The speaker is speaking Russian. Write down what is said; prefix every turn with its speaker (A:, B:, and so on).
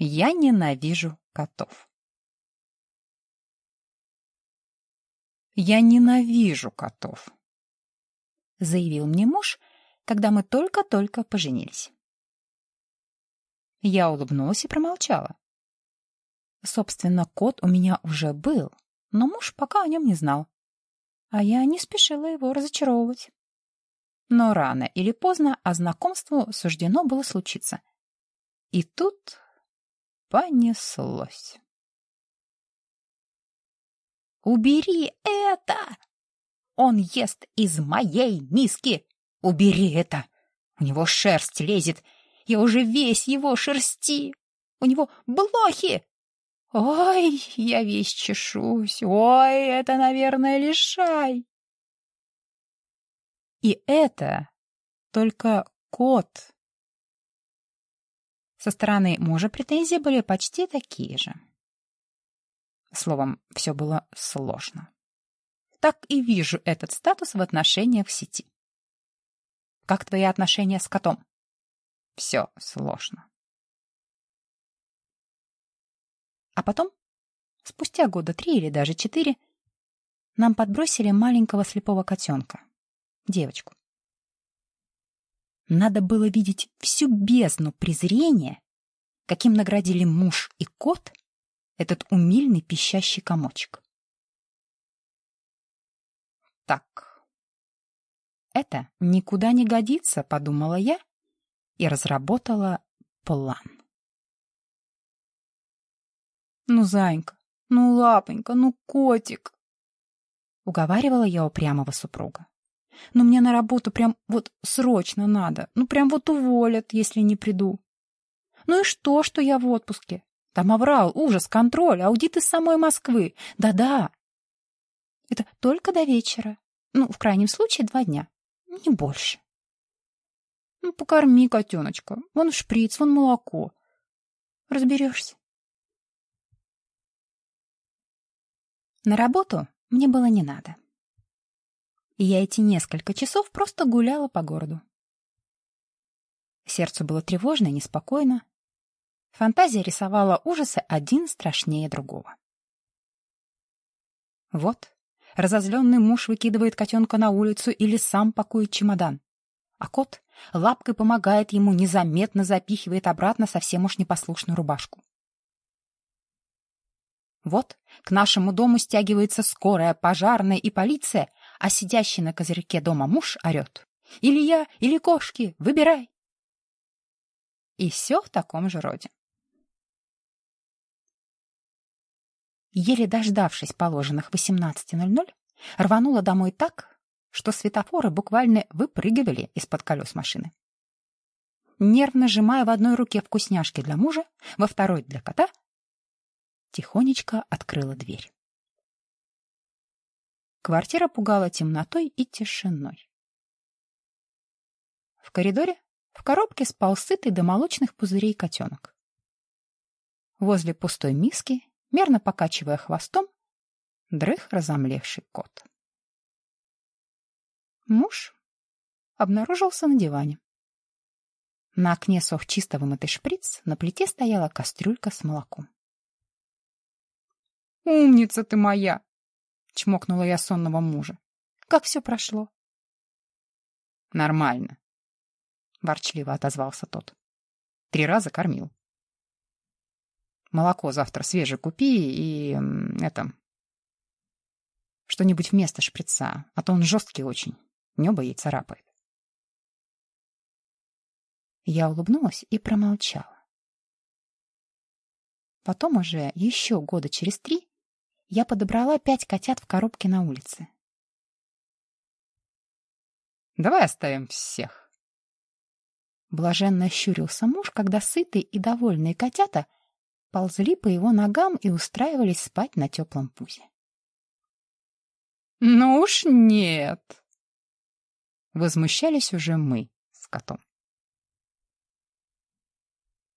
A: Я ненавижу котов. Я ненавижу котов, заявил мне муж, когда мы только-только поженились. Я улыбнулась и промолчала. Собственно, кот у меня уже был, но муж пока о нем не знал. А я не спешила его разочаровывать. Но рано или поздно о знакомству суждено было случиться. И тут понеслось. «Убери это! Он ест из моей миски! Убери это! У него шерсть лезет! Я уже весь его шерсти! У него блохи! Ой, я весь чешусь! Ой, это, наверное, лишай!» И это только кот со стороны мужа претензии были почти такие же. Словом, все было сложно. Так и вижу этот статус в отношениях в сети. Как твои отношения с котом? Все сложно. А потом, спустя года три или даже четыре, нам подбросили маленького слепого котенка, девочку. Надо было видеть всю бездну презрения, каким наградили муж и кот этот умильный пищащий комочек. Так, это никуда не годится, подумала я и разработала план. Ну, зайка, ну, лапонька, ну, котик, уговаривала я упрямого супруга. Но мне на работу прям вот срочно надо. Ну, прям вот уволят, если не приду. Ну и что, что я в отпуске? Там оврал, ужас, контроль, аудит из самой Москвы. Да-да. Это только до вечера. Ну, в крайнем случае, два дня. Не больше. Ну, покорми котеночка. Вон шприц, вон молоко. Разберешься. На работу мне было не надо и я эти несколько часов просто гуляла по городу. Сердцу было тревожно и неспокойно. Фантазия рисовала ужасы один страшнее другого. Вот, разозленный муж выкидывает котенка на улицу или сам пакует чемодан. А кот лапкой помогает ему, незаметно запихивает обратно совсем уж непослушную рубашку. Вот к нашему дому стягивается скорая, пожарная и полиция, а сидящий на козырьке дома муж орет. «Или я, или кошки, выбирай!» И все в таком же роде. Еле дождавшись положенных 18.00, рванула домой так, что светофоры буквально выпрыгивали из-под колес машины. Нервно сжимая в одной руке вкусняшки для мужа, во второй для кота, тихонечко открыла дверь. Квартира пугала темнотой и тишиной. В коридоре в коробке спал сытый до молочных пузырей котенок. Возле пустой миски, мерно покачивая хвостом, дрых разомлевший кот. Муж обнаружился на диване. На окне сох чисто вымытый шприц, на плите стояла кастрюлька с молоком. «Умница ты моя!» Чмокнула я сонного мужа. Как все прошло? Нормально, ворчливо отозвался тот. Три раза кормил. Молоко завтра свежее купи и... это... Что-нибудь вместо шприца, а то он жесткий очень. Небо ей царапает. Я улыбнулась и промолчала. Потом уже еще года через три я подобрала пять котят в коробке на улице. «Давай оставим всех!» Блаженно щурился муж, когда сытые и довольные котята ползли по его ногам и устраивались спать на теплом пузе. «Ну уж нет!» Возмущались уже мы с котом.